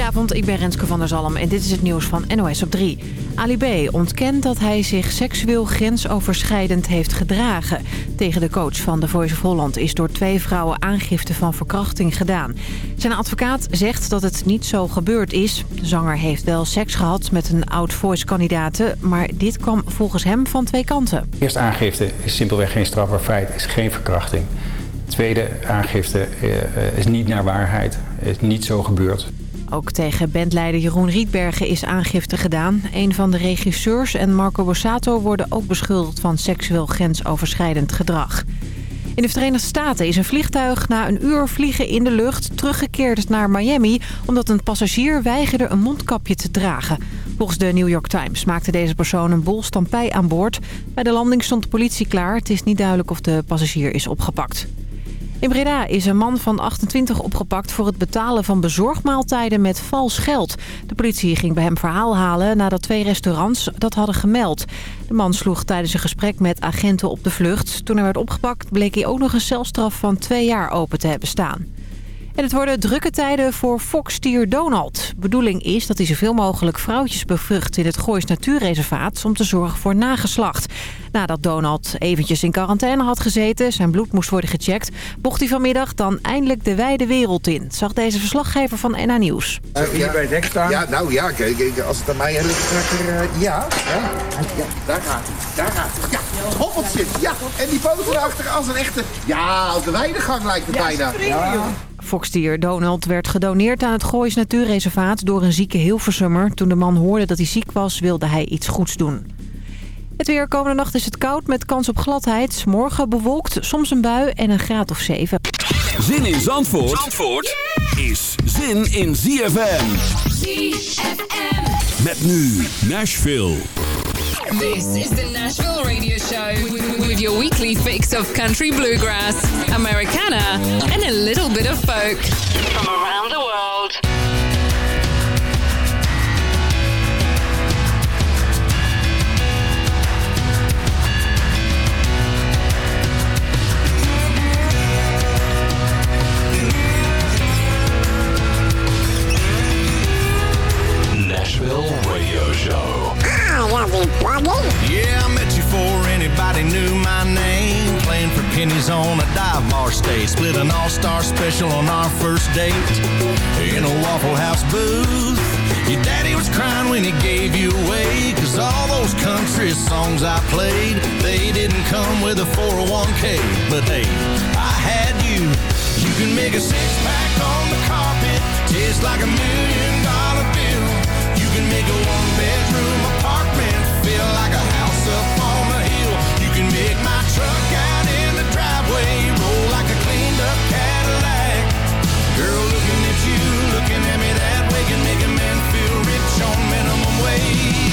Goedenavond, ik ben Renske van der Zalm en dit is het nieuws van NOS op 3. Ali B. ontkent dat hij zich seksueel grensoverschrijdend heeft gedragen. Tegen de coach van The Voice of Holland is door twee vrouwen aangifte van verkrachting gedaan. Zijn advocaat zegt dat het niet zo gebeurd is. De zanger heeft wel seks gehad met een oud-voice-kandidaat, maar dit kwam volgens hem van twee kanten. Eerst aangifte is simpelweg geen strafbaar feit, is geen verkrachting. Tweede aangifte eh, is niet naar waarheid, is niet zo gebeurd. Ook tegen bandleider Jeroen Rietbergen is aangifte gedaan. Een van de regisseurs en Marco Borsato worden ook beschuldigd van seksueel grensoverschrijdend gedrag. In de Verenigde Staten is een vliegtuig na een uur vliegen in de lucht teruggekeerd naar Miami... omdat een passagier weigerde een mondkapje te dragen. Volgens de New York Times maakte deze persoon een bol stampij aan boord. Bij de landing stond de politie klaar. Het is niet duidelijk of de passagier is opgepakt. In Breda is een man van 28 opgepakt voor het betalen van bezorgmaaltijden met vals geld. De politie ging bij hem verhaal halen nadat twee restaurants dat hadden gemeld. De man sloeg tijdens een gesprek met agenten op de vlucht. Toen hij werd opgepakt bleek hij ook nog een celstraf van twee jaar open te hebben staan. En het worden drukke tijden voor fokstier Donald. Bedoeling is dat hij zoveel mogelijk vrouwtjes bevrucht in het Goois Natuurreservaat... om te zorgen voor nageslacht. Nadat Donald eventjes in quarantaine had gezeten, zijn bloed moest worden gecheckt... mocht hij vanmiddag dan eindelijk de wijde wereld in. Zag deze verslaggever van NA Nieuws. Uh, hier bij het dek staan? Ja, nou ja, kijk, als het aan mij ligt, uh, ja, ja. Ja, daar gaat hij, daar gaat hij. Ja, hoppeltje, ja. En die poten erachter als een echte... Ja, als de weidegang lijkt het bijna. Ja. Fokstier Donald werd gedoneerd aan het Goois Natuurreservaat door een zieke Hilversummer. Toen de man hoorde dat hij ziek was, wilde hij iets goeds doen. Het weer komende nacht is het koud met kans op gladheid. Morgen bewolkt, soms een bui en een graad of 7. Zin in Zandvoort, Zandvoort is zin in ZFM. ZFM. Met nu Nashville. This is the Nashville Radio Show with your weekly fix of country bluegrass, Americana, and a little bit of folk pennies on a dive bar stage. Split an all-star special on our first date. In a Waffle House booth. Your daddy was crying when he gave you away. Cause all those country songs I played, they didn't come with a 401k. But hey, I had you. You can make a six-pack on the carpet. Taste like a million dollar bill. You can make a one-bedroom apartment feel like a house up on the hill. You can make my truck driveway roll like a cleaned up Cadillac. Girl, looking at you, looking at me that way can make a man feel rich on minimum wage.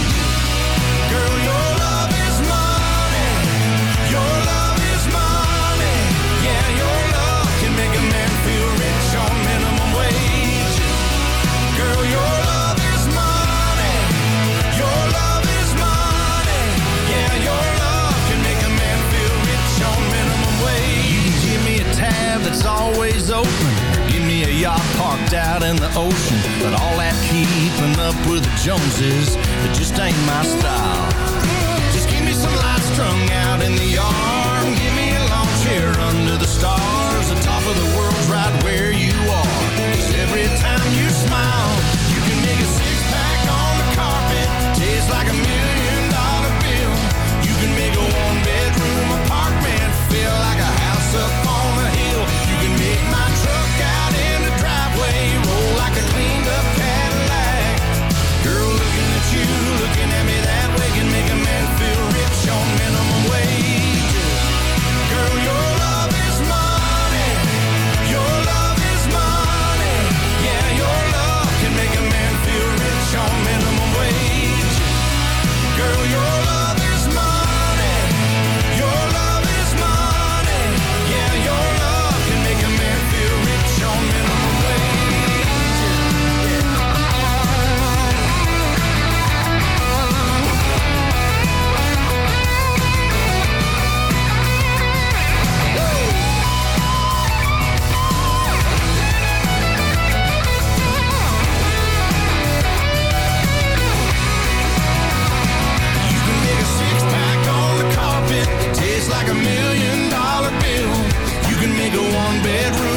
Always open. Give me a yacht parked out in the ocean. But all that keeping up with the Joneses, it just ain't my style. Just give me some lights strung out in the yard. like a million dollar bill. You can make a one bedroom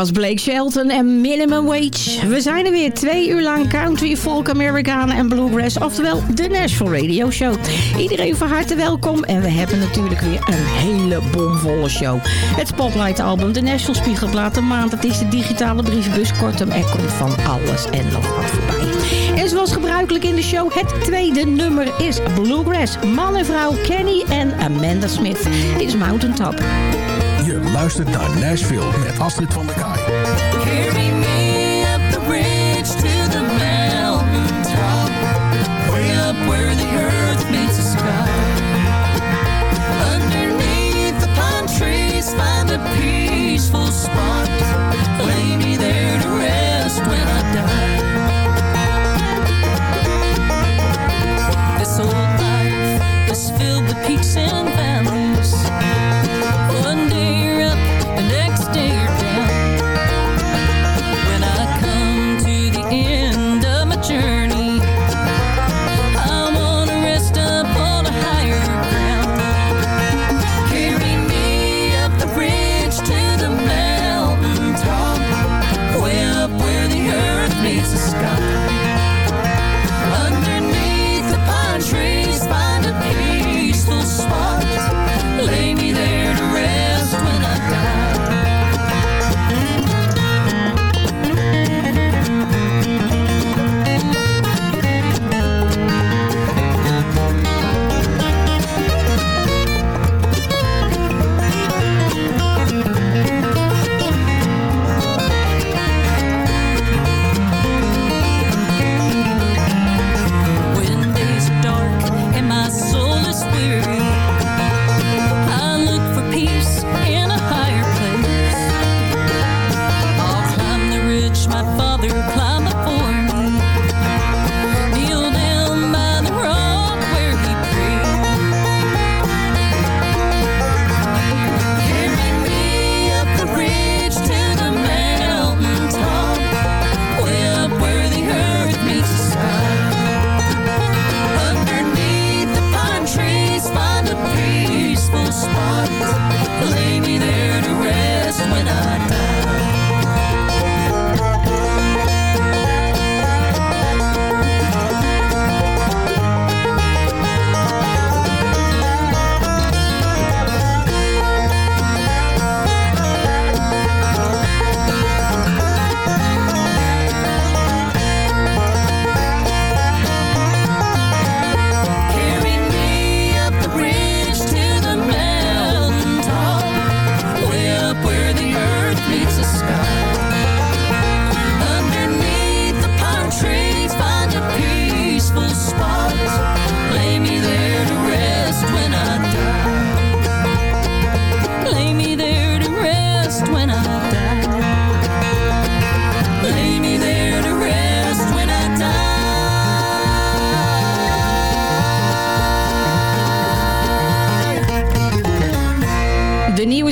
was Blake Shelton en Minimum Wage. We zijn er weer twee uur lang country, folk, Americana en bluegrass. Oftewel de Nashville Radio Show. Iedereen van harte welkom. En we hebben natuurlijk weer een hele bomvolle show. Het Spotlight album, de Nashville Spiegelblad, de maand. Het is de digitale brievenbus. Kortom, er komt van alles en nog wat voorbij. En zoals gebruikelijk in de show, het tweede nummer is Bluegrass. Man en vrouw Kenny en Amanda Smith. Dit is Mountain Top. Je luistert naar Nashville met Astrid van der Kaai.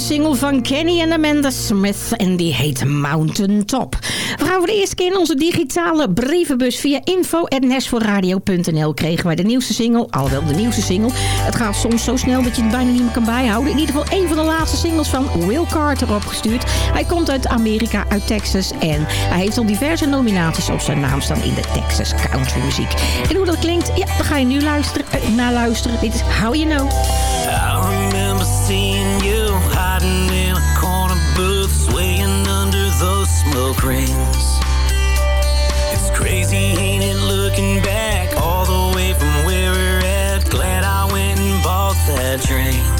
Single van Kenny en Amanda Smith en die heet Mountain Top. We gaan voor de eerste keer in onze digitale brievenbus via info.nashvilleradio.nl kregen wij de nieuwste single, alhoewel de nieuwste single. Het gaat soms zo snel dat je het bijna niet meer kan bijhouden. In ieder geval een van de laatste singles van Will Carter opgestuurd. Hij komt uit Amerika, uit Texas en hij heeft al diverse nominaties op zijn naam staan in de Texas country muziek. En hoe dat klinkt, ja, dan ga je nu luisteren, eh, naar luisteren. Dit is How You Know. Rings. It's crazy, ain't it, looking back all the way from where we're at. Glad I went and bought that drink.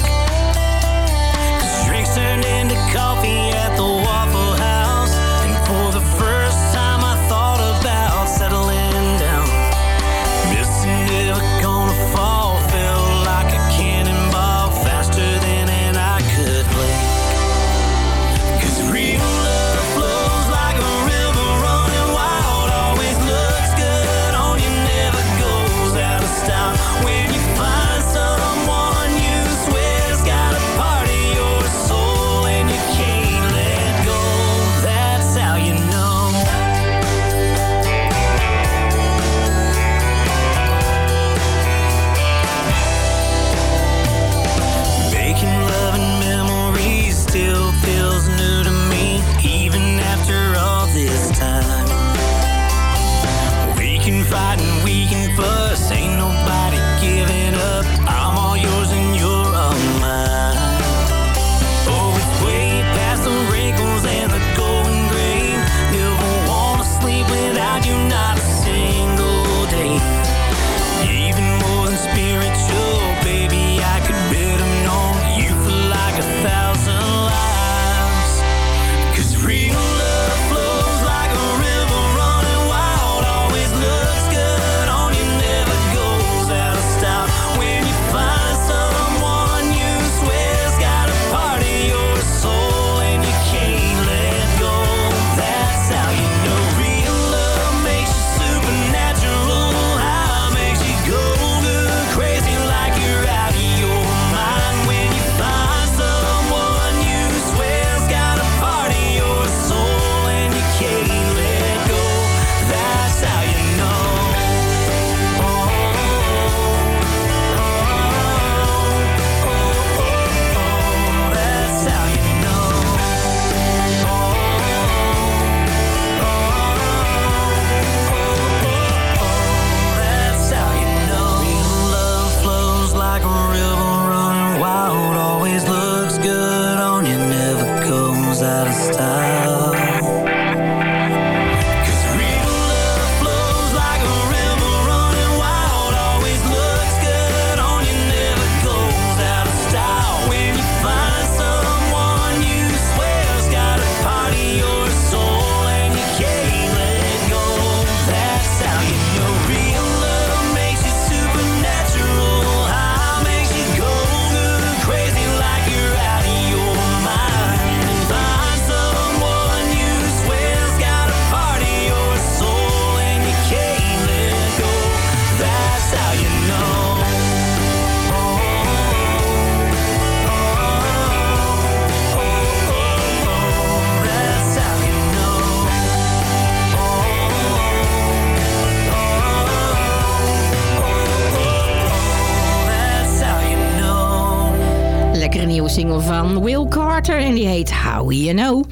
single van Will Carter en die heet How You Know.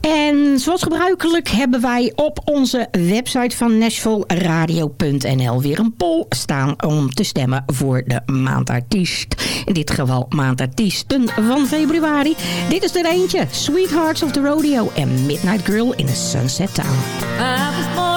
En zoals gebruikelijk hebben wij op onze website van nashvilleradio.nl weer een poll staan om te stemmen voor de maandartiest. In dit geval maandartiesten van februari. Dit is er eentje, Sweethearts of the Rodeo en Midnight Girl in a Sunset Town.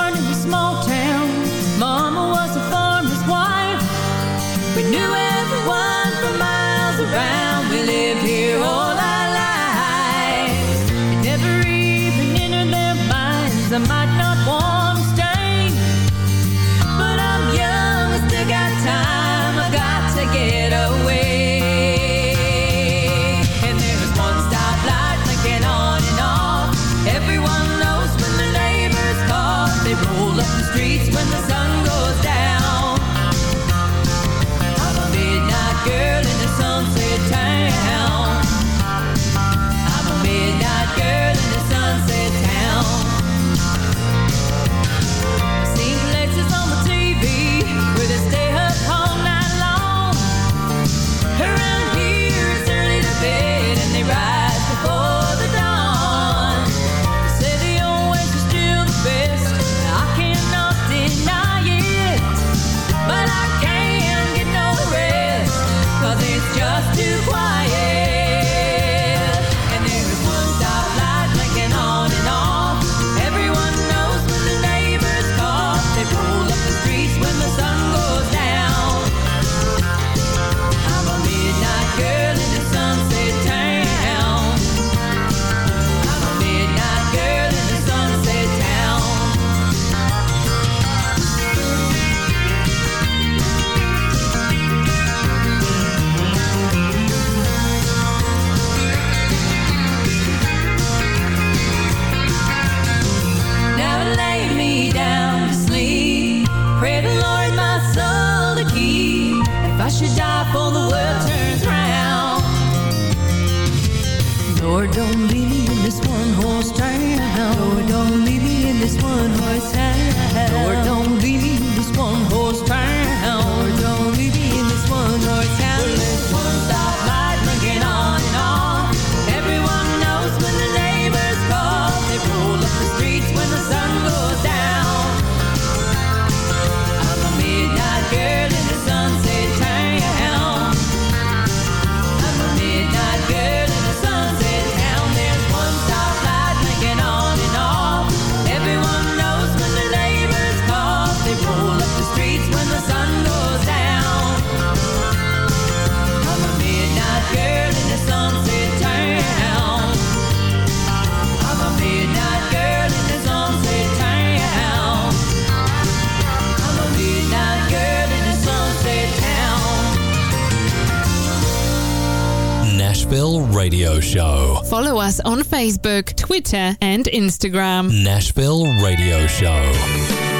Facebook, Twitter, and Instagram. Nashville Radio Show.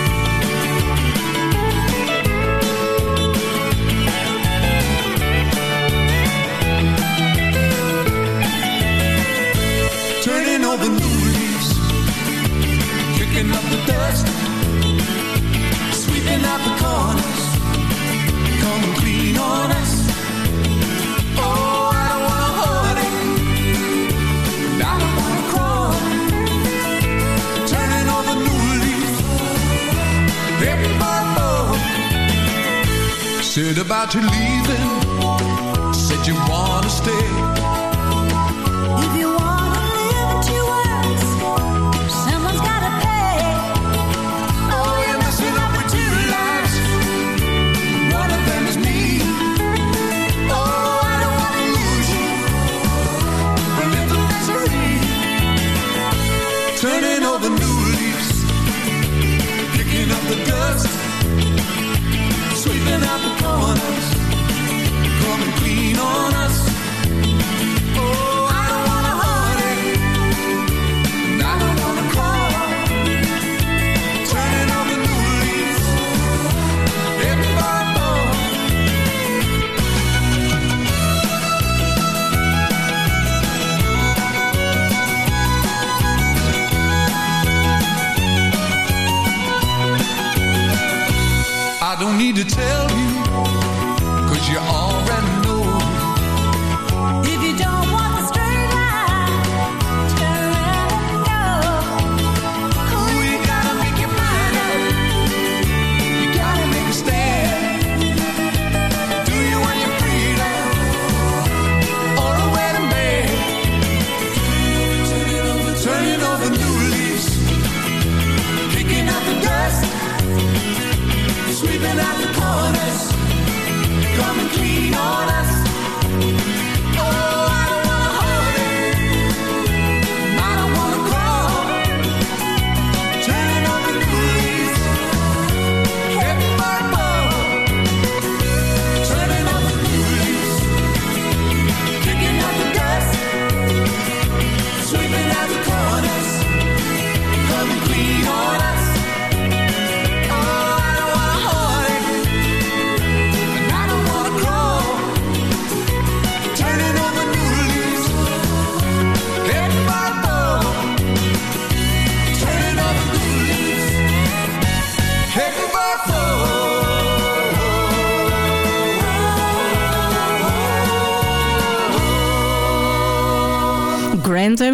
to leave.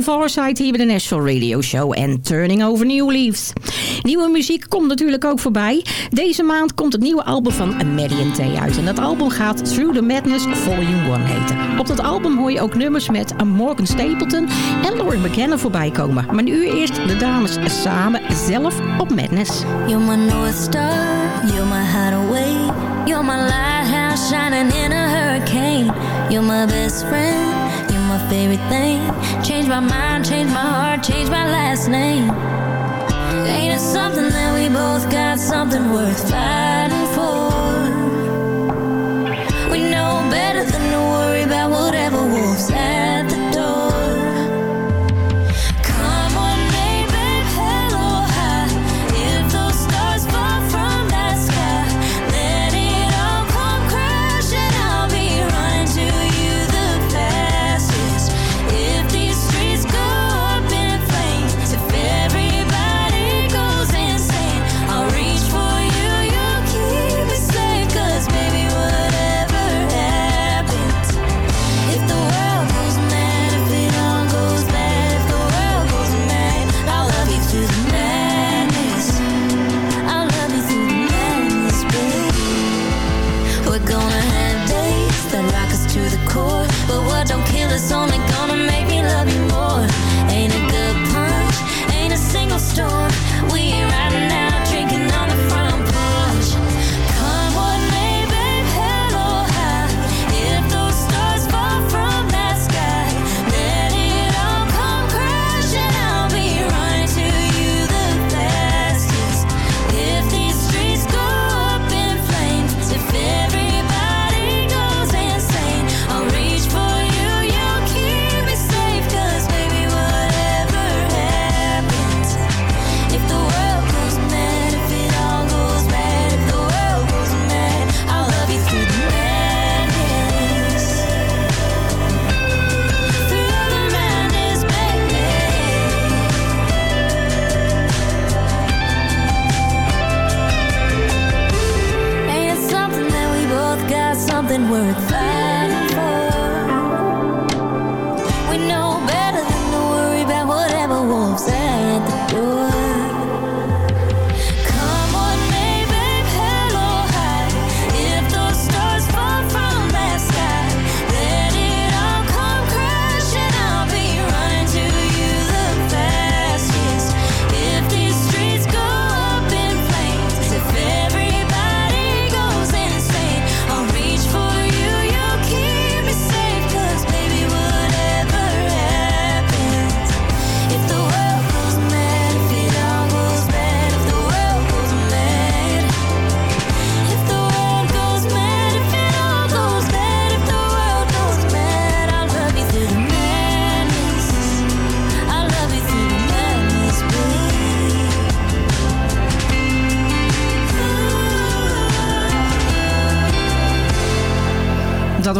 Hier bij de Nashville Radio Show en Turning Over New Leaves. Nieuwe muziek komt natuurlijk ook voorbij. Deze maand komt het nieuwe album van Maddie T uit. En dat album gaat Through the Madness Volume 1 heten. Op dat album hoor je ook nummers met Morgan Stapleton en Laurie McKenna voorbij komen. Maar nu eerst de dames samen zelf op Madness. You're my North Star, you're my hideaway. You're my lighthouse shining in a hurricane. You're my best friend, my favorite thing. Change my mind, change my heart, change my last name. Ain't it something that we both got something worth fighting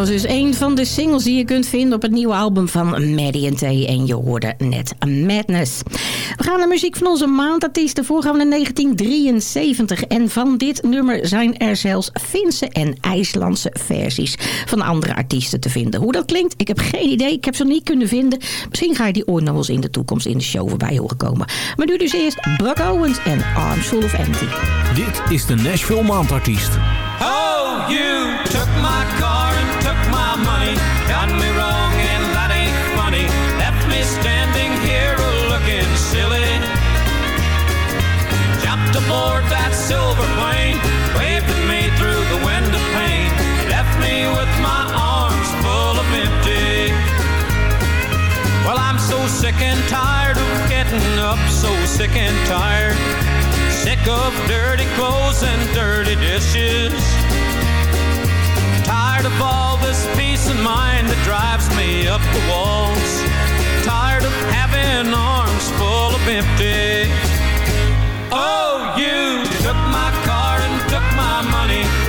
was dus een van de singles die je kunt vinden op het nieuwe album van Maddie T. En je hoorde net Madness. We gaan naar muziek van onze maandartiesten. Voor gaan we naar 1973. En van dit nummer zijn er zelfs Finse en IJslandse versies van andere artiesten te vinden. Hoe dat klinkt, ik heb geen idee. Ik heb ze niet kunnen vinden. Misschien ga je die ooit nog eens in de toekomst in de show voorbij horen komen. Maar nu dus eerst Buck Owens en Arms Full of Empty. Dit is de Nashville Maandartiest. Oh, you so sick and tired. Sick of dirty clothes and dirty dishes. Tired of all this peace of mind that drives me up the walls. Tired of having arms full of empty. Oh, you took my car and took my money.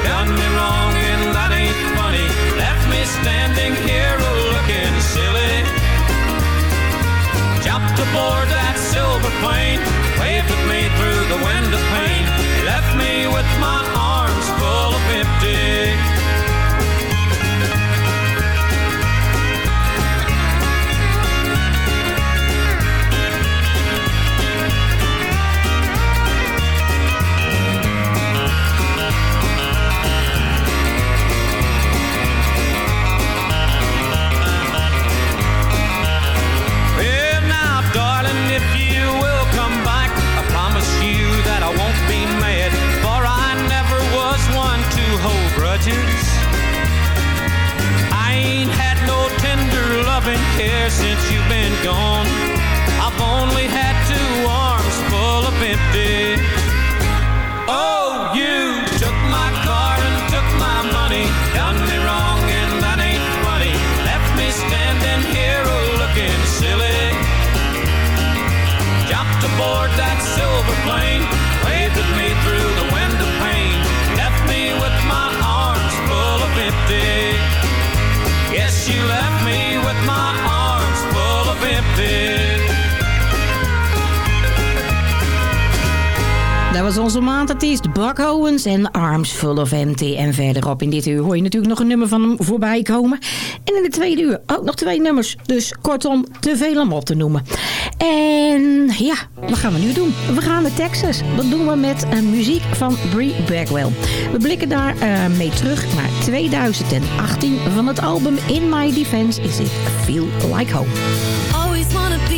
was onze maandartiest Buck Owens en Arms Full of MT En verderop in dit uur hoor je natuurlijk nog een nummer van hem voorbij komen. En in de tweede uur ook nog twee nummers. Dus kortom, te veel om op te noemen. En ja, wat gaan we nu doen? We gaan naar Texas. Dat doen we met eh, muziek van Brie Bagwell. We blikken daar eh, mee terug naar 2018 van het album In My Defense Is It Feel Like Home. Always wanna be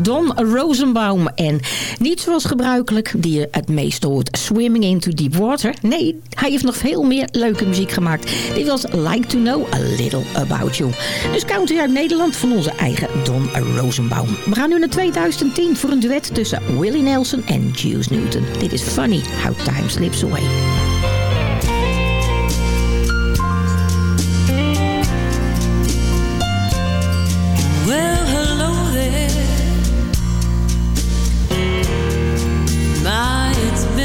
Don Rosenbaum. En niet zoals gebruikelijk, die je het meest hoort. Swimming into Deep Water. Nee, hij heeft nog veel meer leuke muziek gemaakt. Dit was Like to Know a Little About You. Dus country uit Nederland van onze eigen Don Rosenbaum. We gaan nu naar 2010 voor een duet tussen Willie Nelson en Juice Newton. Dit is Funny How Time Slips Away.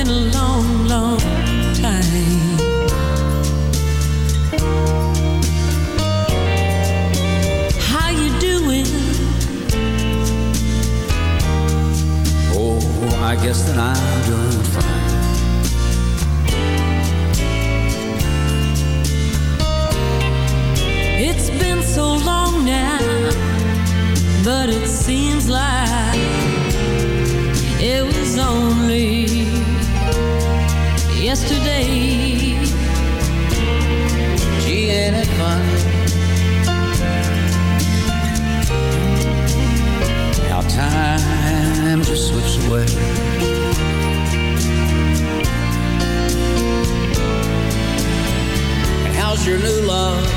Been a long, long time. How you doing? Oh, I guess that I'm doing fine. It's been so long now, but it seems like it was only yesterday. Gee, ain't it funny? How time just slips away. How's your new love?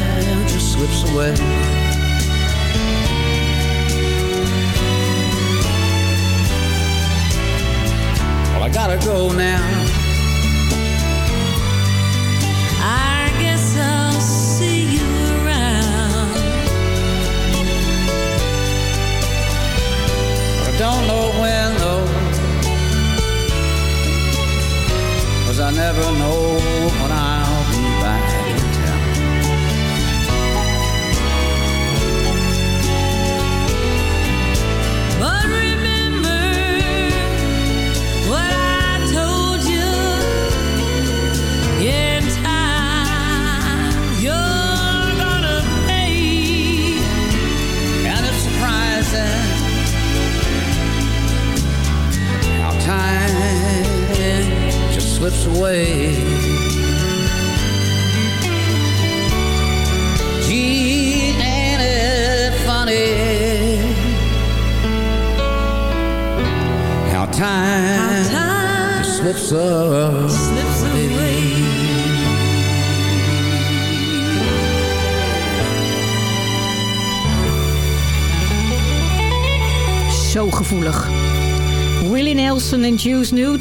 away? Well, I gotta go now.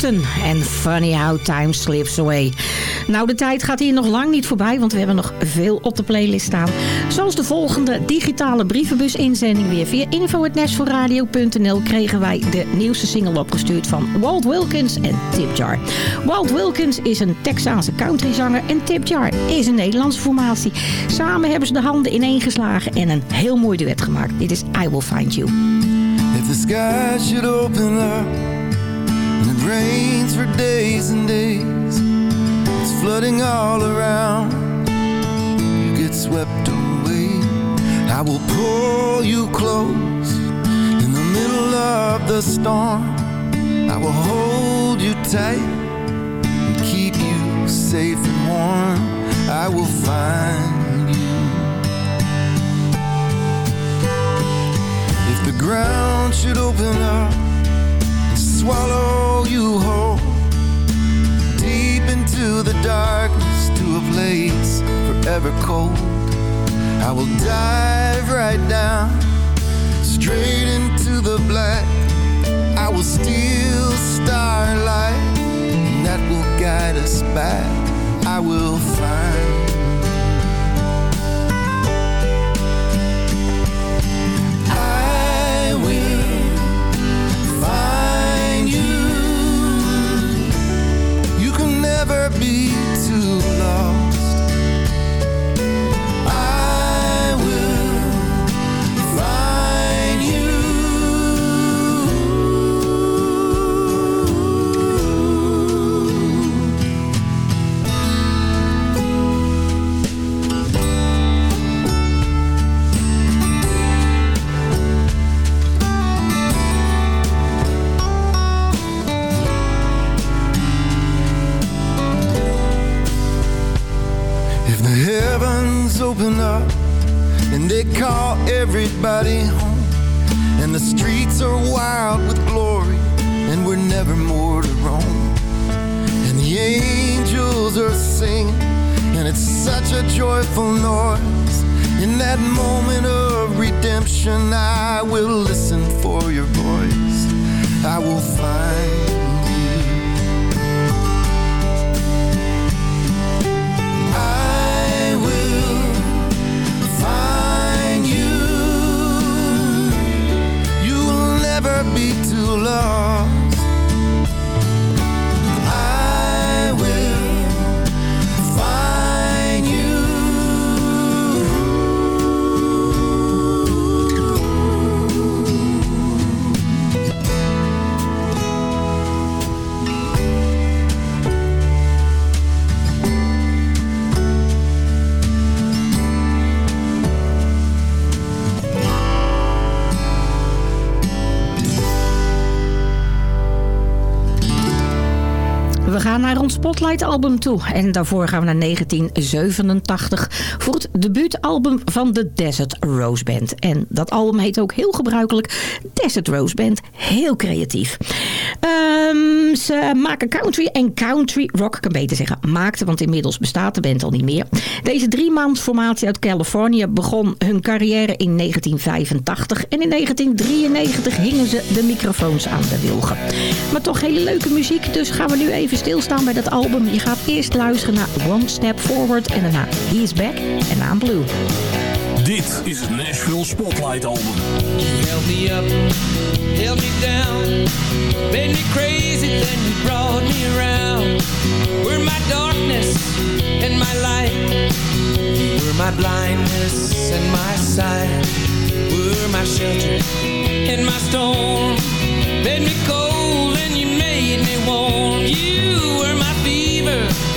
Newton. En Funny How Time Slips Away. Nou, de tijd gaat hier nog lang niet voorbij, want we hebben nog veel op de playlist staan. Zoals de volgende digitale brievenbus-inzending weer. Via info.nashforradio.nl kregen wij de nieuwste single opgestuurd van Walt Wilkins en Tip Jar. Walt Wilkins is een Texaanse countryzanger en Tip Jar is een Nederlandse formatie. Samen hebben ze de handen ineengeslagen en een heel mooi duet gemaakt. Dit is I Will Find You. If the sky should open up rains for days and days, it's flooding all around. You get swept away. I will pull you close in the middle of the storm. I will hold you tight and keep you safe and warm. I will find you. If the ground should open up swallow you whole deep into the darkness to a place forever cold, I will dive right down straight into the black. I will steal starlight, and that will guide us back. I will find. Be. Open up and they call everybody home, and the streets are wild with glory, and we're never more to roam, and the angels are singing, and it's such a joyful noise. In that moment of redemption, I will listen for your voice. I will find gaan naar ons Spotlight album toe. En daarvoor gaan we naar 1987 voor het debuutalbum van de Desert Rose Band. En dat album heet ook heel gebruikelijk Desert Rose Band. Heel creatief. Ehm, ze maken country en country rock, kan beter zeggen maakten, want inmiddels bestaat de band al niet meer. Deze driemaand formatie uit Californië begon hun carrière in 1985 en in 1993 hingen ze de microfoons aan de wilgen. Maar toch hele leuke muziek, dus gaan we nu even stilstaan bij dat album. Je gaat eerst luisteren naar One Step Forward en daarna He Is Back en I'm Blue. Dit is het Nashville Spotlight album. held me up, held me down, made me crazy, then you brought me around. Were my darkness and my light, were my blindness and my sight, were my shelter in my storm, made me cold and you made me warm. You were my fever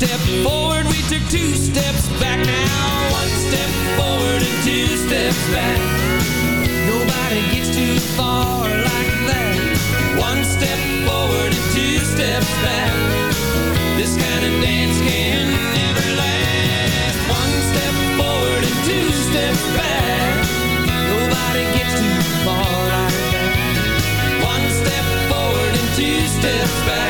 step forward, we took two steps back. Now one step forward and two steps back. Nobody gets too far like that. One step forward and two steps back. This kind of dance can never last. One step forward and two steps back. Nobody gets too far like that. One step forward and two steps back.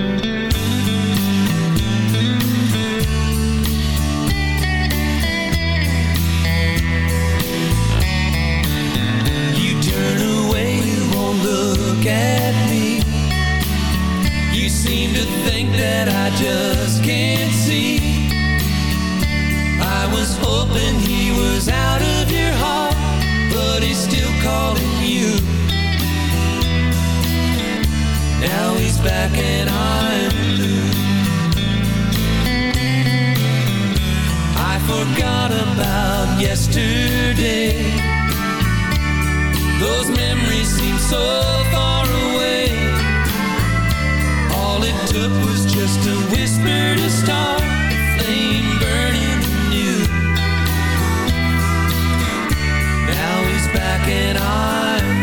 look at me. You seem to think that I just can't see. I was hoping he was out of your heart, but he's still calling you. Now he's back and I'm blue. I forgot about yesterday. Those memories seem so took was just a whisper to start a flame burning anew. Now he's back and I'm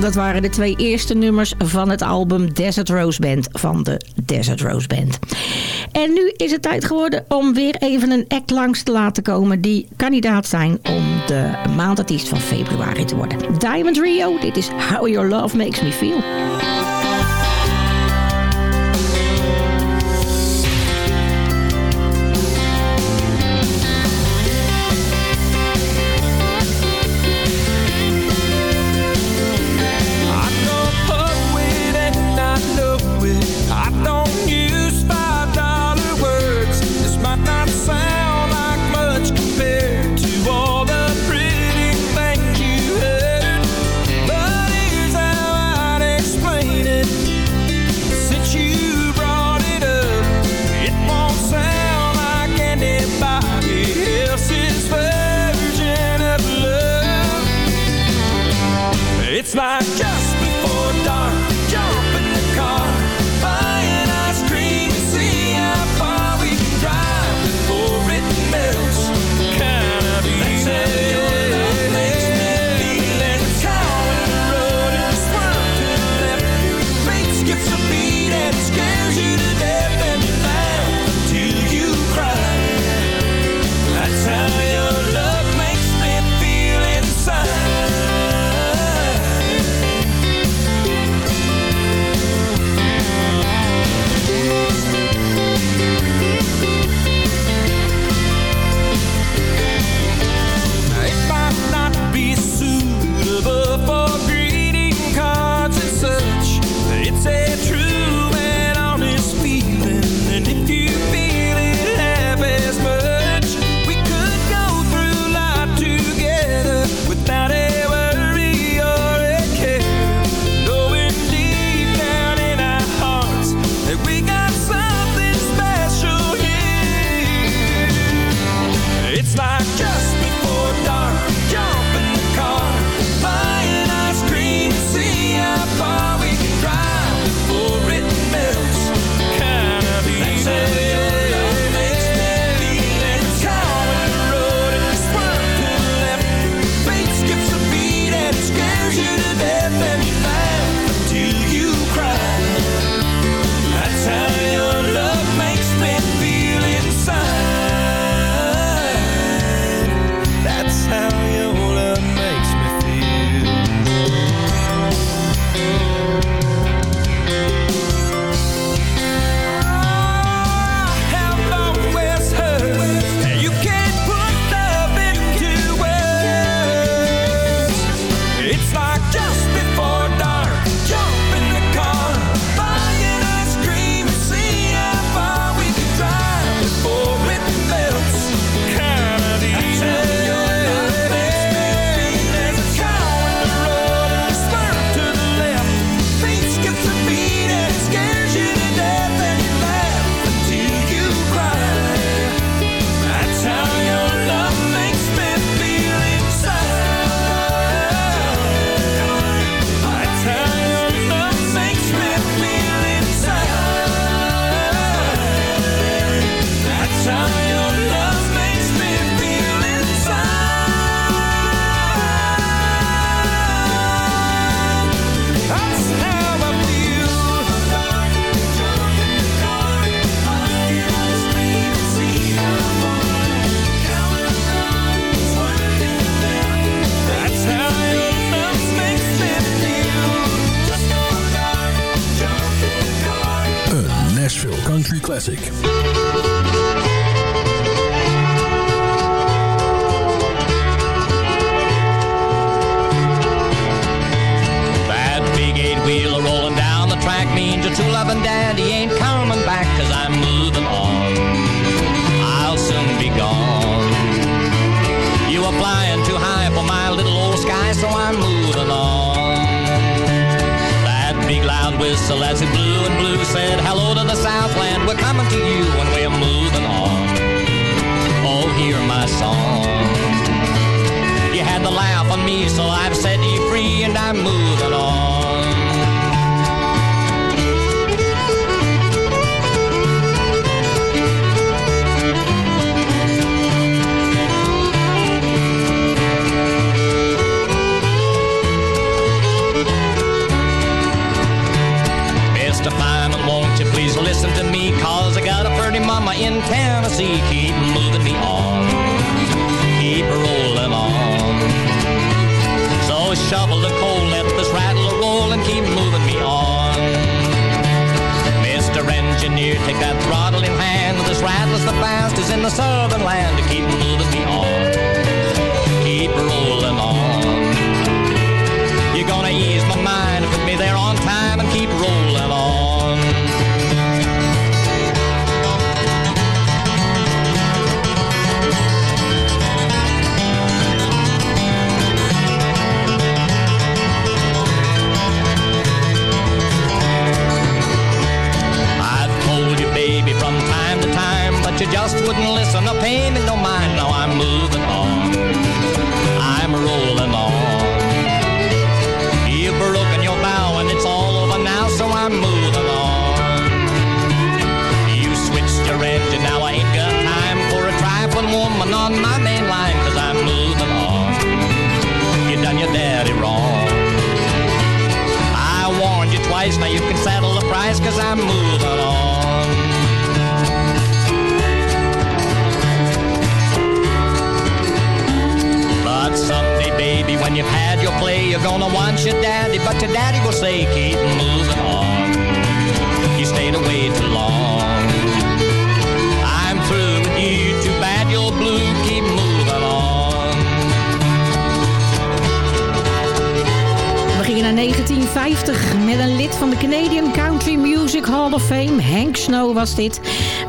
Dat waren de twee eerste nummers van het album Desert Rose Band van de Desert Rose Band. En nu is het tijd geworden om weer even een act langs te laten komen die kandidaat zijn om de maandartiest van februari te worden. Diamond Rio, dit is How Your Love Makes Me Feel.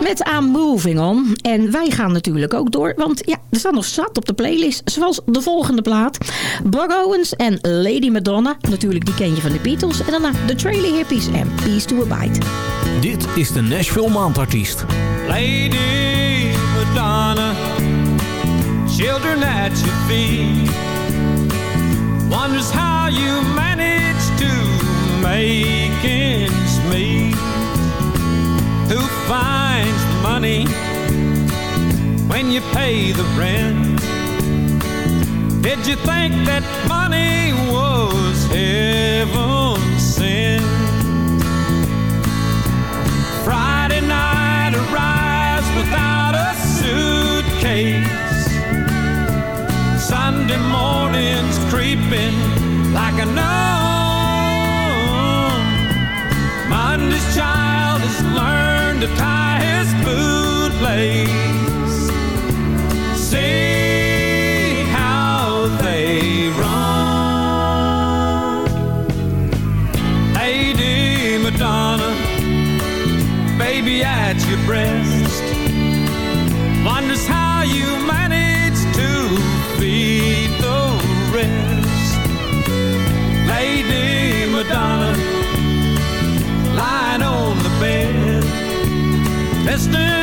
Met aan Moving On. En wij gaan natuurlijk ook door. Want ja, er staat nog zat op de playlist. Zoals de volgende plaat. Bug Owens en Lady Madonna. Natuurlijk die ken je van de Beatles. En daarna de Trailer Hippies en Peace to a Bite. Dit is de Nashville Maandartiest. Lady Madonna. Children at your feet. Wonders how you manage to make ends meet. finds the money when you pay the rent. Did you think that money was heaven sent? Friday night arrives without a suitcase. Sunday morning's creeping like a numb. Monday's child to tie his bootlace. Sing Mr.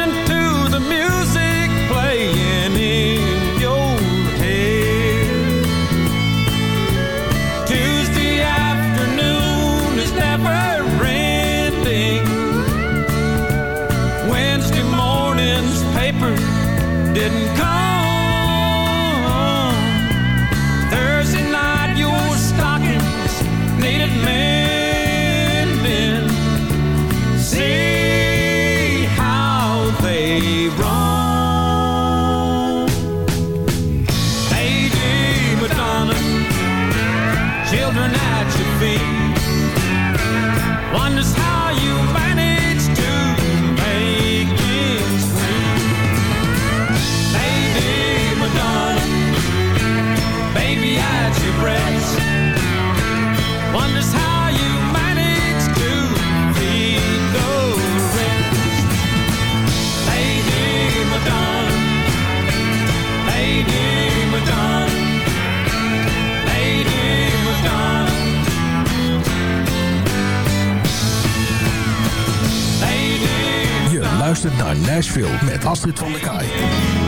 Nashville met Astrid van der Kaai.